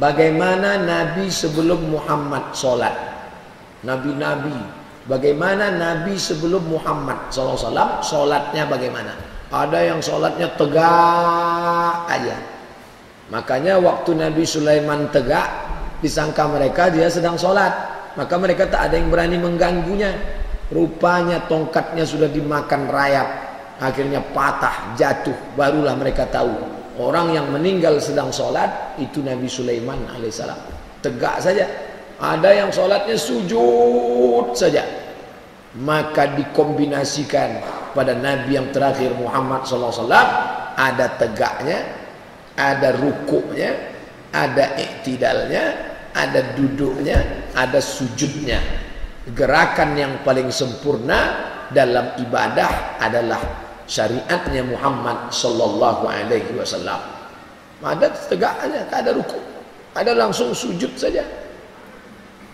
Bagaimana Nabi sebelum Muhammad sholat? Nabi-Nabi. Bagaimana Nabi sebelum Muhammad SAW sholatnya bagaimana? Ada yang sholatnya tegak aja. Makanya waktu Nabi Sulaiman tegak, disangka mereka dia sedang sholat. Maka mereka tak ada yang berani mengganggunya. Rupanya tongkatnya sudah dimakan rayap. Akhirnya patah, jatuh. Barulah mereka tahu Orang yang meninggal sedang sholat itu Nabi Sulaiman alaihissalam. Tegak saja. Ada yang sholatnya sujud saja. Maka dikombinasikan pada Nabi yang terakhir Muhammad SAW ada tegaknya, ada rukuknya, ada iktidalnya, ada duduknya, ada sujudnya. Gerakan yang paling sempurna dalam ibadah adalah syariatnya Muhammad sallallahu alaihi wasallam. Ada tegak aja, tak ada ruku. Ada langsung sujud saja.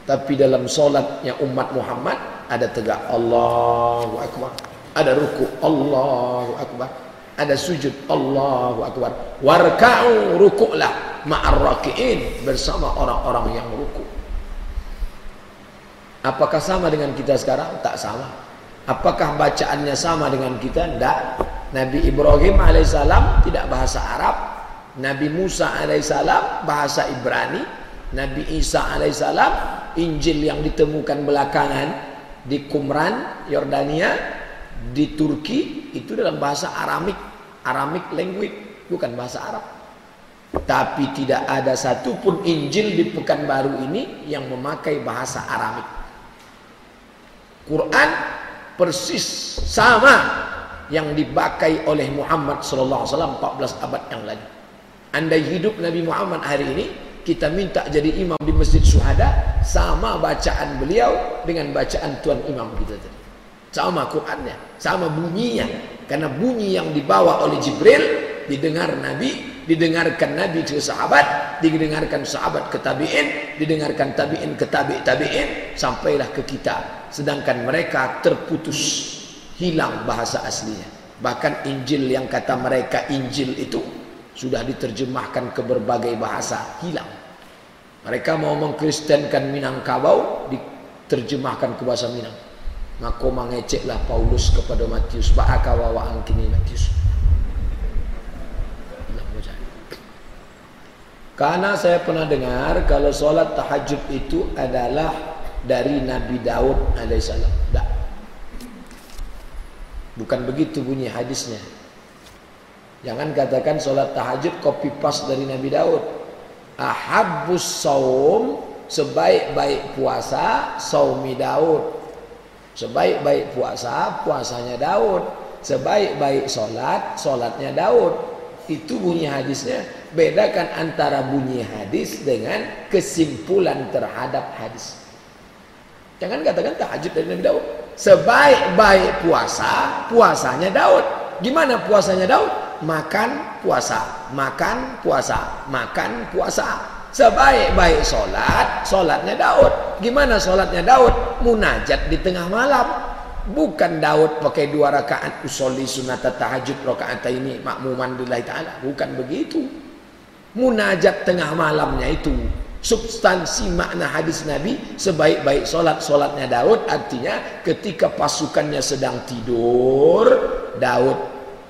Tapi dalam solatnya umat Muhammad ada tegak Allahu Akbar. Ada ruku Allahu Akbar. Ada sujud Allahu Akbar. Warka'u rukuklah ma'ar raki'in bersama orang-orang yang ruku. Apakah sama dengan kita sekarang? Tak sama. Apakah bacaannya sama dengan kita? Tidak. Nabi Ibrahim alaihissalam tidak bahasa Arab. Nabi Musa alaihissalam bahasa Ibrani. Nabi Isa alaihissalam Injil yang ditemukan belakangan di Qumran, Yordania, di Turki itu dalam bahasa Aramik, Aramik language, bukan bahasa Arab. Tapi tidak ada satupun Injil di Pekanbaru ini yang memakai bahasa Aramik. Quran persis sama yang dipakai oleh Muhammad sallallahu alaihi wasallam 14 abad yang lalu. Andai hidup Nabi Muhammad hari ini, kita minta jadi imam di Masjid Syuhada sama bacaan beliau dengan bacaan tuan imam kita tadi. Sama Qurannya, sama bunyinya. Karena bunyi yang dibawa oleh Jibril didengar Nabi, didengarkan Nabi ke sahabat, didengarkan sahabat ke tabi'in, didengarkan tabi'in ke tabi' tabi'in sampailah ke kita. Sedangkan mereka terputus hilang bahasa aslinya. Bahkan Injil yang kata mereka Injil itu sudah diterjemahkan ke berbagai bahasa hilang. Mereka mau mengkristenkan Minangkabau diterjemahkan ke bahasa Minang. Maka mengeceklah Paulus kepada Matius ba'akawa angkini Matius karena saya pernah dengar kalau solat tahajud itu adalah dari Nabi Daud alaihissalam. Tak. Bukan begitu bunyi hadisnya. Jangan katakan solat tahajud copy paste dari Nabi Daud. Ahabus saum sebaik-baik puasa saumi Daud. Sebaik-baik puasa puasanya Daud. Sebaik-baik solat solatnya Daud. Itu bunyi hadisnya. Bedakan antara bunyi hadis dengan kesimpulan terhadap hadis. Jangan katakan tahajud dari Nabi Daud. Sebaik-baik puasa, puasanya Daud. Gimana puasanya Daud? Makan puasa, makan puasa, makan puasa. Sebaik-baik solat, solatnya Daud. Gimana solatnya Daud? Munajat di tengah malam. Bukan Daud pakai dua rakaat usolli sunat tahajud rakaat ini makmuman lillahi ta'ala. Bukan begitu. Munajat tengah malamnya itu substansi makna hadis Nabi sebaik-baik solat solatnya Daud artinya ketika pasukannya sedang tidur Daud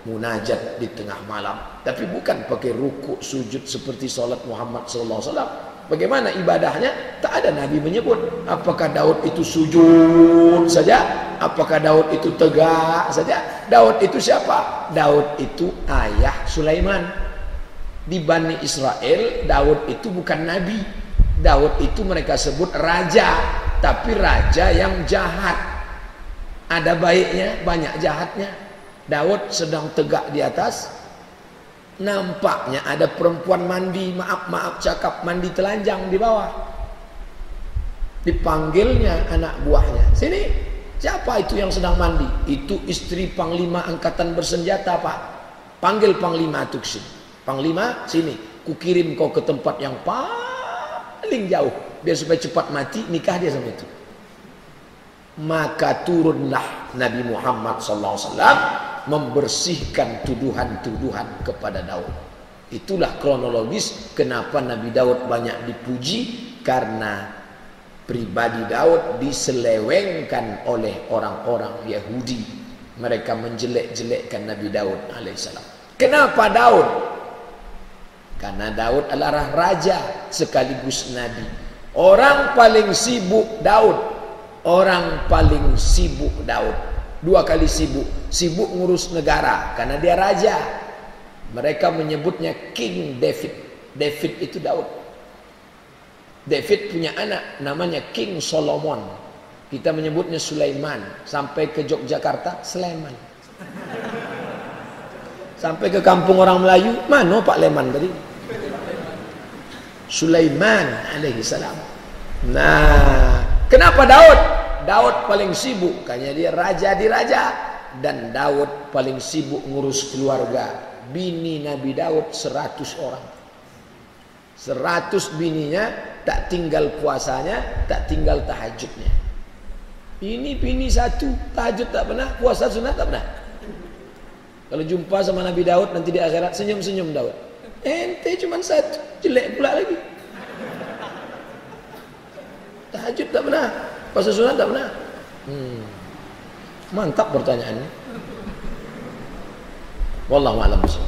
munajat di tengah malam. Tapi bukan pakai ruku sujud seperti solat Muhammad sallallahu alaihi wasallam. Bagaimana ibadahnya? Tak ada Nabi menyebut. Apakah Daud itu sujud saja apakah Daud itu tegak saja Daud itu siapa Daud itu ayah Sulaiman di Bani Israel Daud itu bukan nabi Daud itu mereka sebut raja, tapi raja yang jahat. Ada baiknya, banyak jahatnya. Daud sedang tegak di atas. Nampaknya ada perempuan mandi, maaf-maaf cakap, mandi telanjang di bawah. Dipanggilnya anak buahnya. Sini, siapa itu yang sedang mandi? Itu istri panglima angkatan bersenjata, Pak. Panggil panglima itu sini. Panglima, sini. Kukirim kau ke tempat yang paling jauh biar supaya cepat mati nikah dia sama itu maka turunlah Nabi Muhammad SAW membersihkan tuduhan-tuduhan kepada Daud Itulah kronologis kenapa Nabi Daud banyak dipuji karena pribadi Daud diselewengkan oleh orang-orang Yahudi. Mereka menjelek-jelekkan Nabi Daud alaihissalam. Kenapa Daud? Karena Daud adalah raja sekaligus nabi. Orang paling sibuk Daud. Orang paling sibuk Daud. Dua kali sibuk. Sibuk ngurus negara karena dia raja. Mereka menyebutnya King David. David itu Daud. David punya anak namanya King Solomon. Kita menyebutnya Sulaiman. Sampai ke Yogyakarta, Sulaiman. Sampai ke kampung orang Melayu, mana Pak Leman tadi? Sulaiman alaihi salam. Nah, kenapa Daud? Daud paling sibuk, karena dia raja di raja dan Daud paling sibuk ngurus keluarga bini Nabi Daud 100 orang. 100 bininya tak tinggal puasanya, tak tinggal tahajudnya. Ini bini satu, tahajud tak pernah, puasa sunat tak pernah. Kalau jumpa sama Nabi Daud nanti di akhirat senyum-senyum Daud. Ente cuma satu, jelek pula lagi. Tahajud tak pernah, puasa sunat tak pernah. Hmm. Mantap pertanyaannya. Wallahu a'lam bishawab.